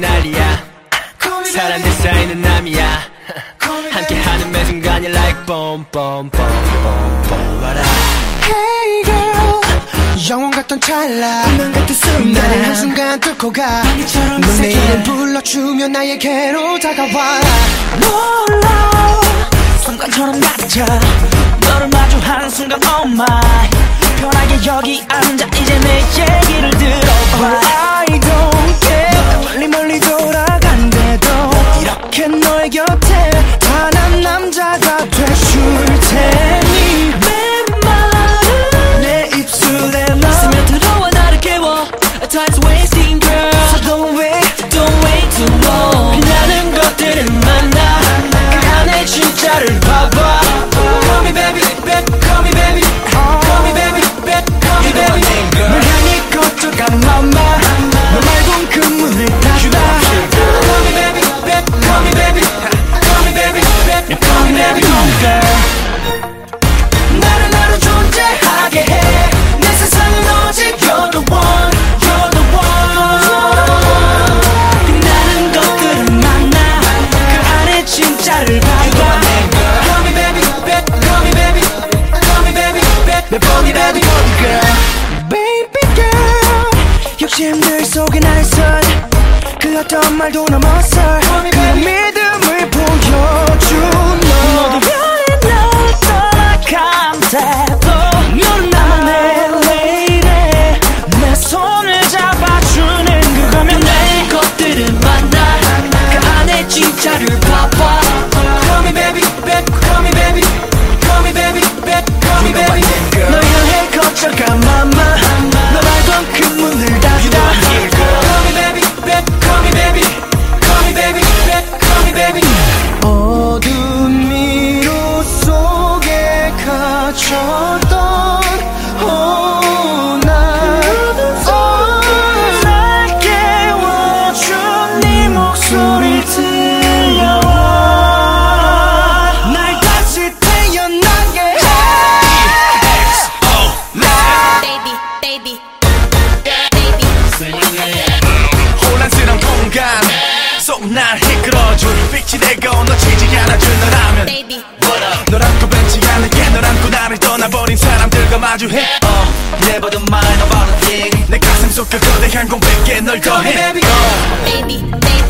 난리야. 사람들 사이는 남이야. 함께하는 매 순간이 like boom boom boom boom what up Hey girl. 영원 같던 찰나. 운명 같은 순간. 나를 한순간 뚫고 가너 내 이름 불러주면 나에게로 다가와. 몰라. 순간처럼 낮아 너를 마주한 순간 oh my. 편하게 여기 앉아 이제 곁에 단 한 남자가 그 어떤 말도 넘어서 그 믿음을 보여준 너 너도 별이 널 떠나간대도 너는 나만의 lady 내 손을 잡아주는 그거면 내 것들을 만나. 그 안에 진짜를 봐봐 자꾸 날 이끌어줄 빛이 되고 놓치지 않아준다라면 Baby. What up 널 안고 벤치 않을게. 너랑 또 나를 떠나버린 사람들과 마주해. uh, Never the mind about a thing. 내 가슴 속 그 거대한 공백에 널 더해. Baby, oh. baby, baby.